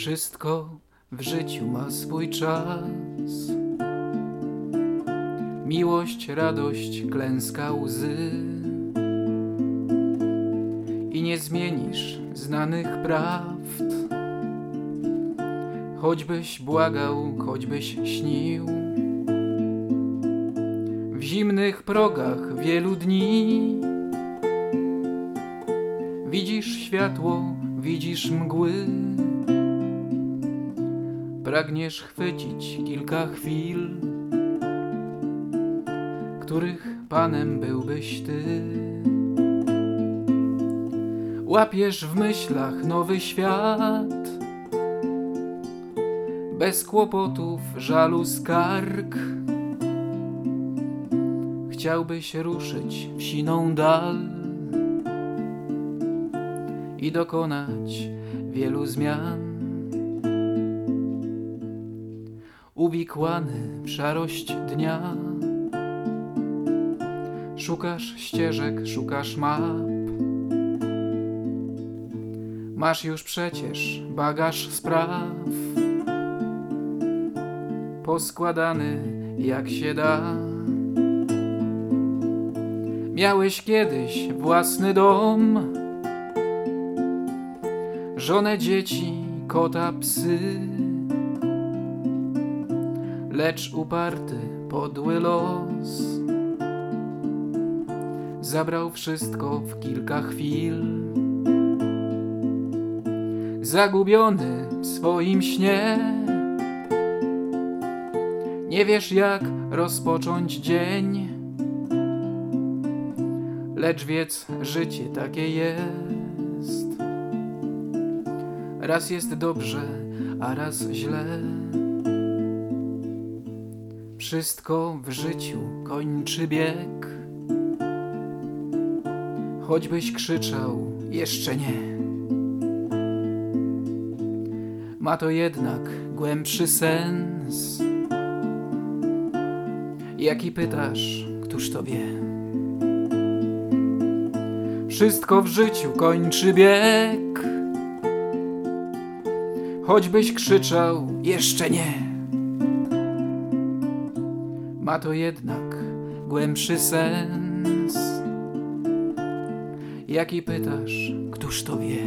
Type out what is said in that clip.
Wszystko w życiu ma swój czas. Miłość, radość, klęska, łzy. I nie zmienisz znanych prawd. Choćbyś błagał, choćbyś śnił. W zimnych progach wielu dni widzisz światło, widzisz mgły. Pragniesz chwycić kilka chwil, których panem byłbyś ty. Łapiesz w myślach nowy świat, bez kłopotów, żalu, skarg. Chciałbyś ruszyć w siną dal i dokonać wielu zmian. Uwikłany w szarość dnia, szukasz ścieżek, szukasz map. Masz już przecież bagaż spraw, poskładany jak się da. Miałeś kiedyś własny dom, żonę, dzieci, kota, psy. Lecz uparty, podły los zabrał wszystko w kilka chwil. Zagubiony w swoim śnie, nie wiesz jak rozpocząć dzień. Lecz wiedz, życie takie jest. Raz jest dobrze, a raz źle. Wszystko w życiu kończy bieg. Choćbyś krzyczał, jeszcze nie. Ma to jednak głębszy sens. Jaki pytasz, któż to wie? Wszystko w życiu kończy bieg. Choćbyś krzyczał, jeszcze nie. Ma to jednak głębszy sens. Jaki pytasz, któż to wie?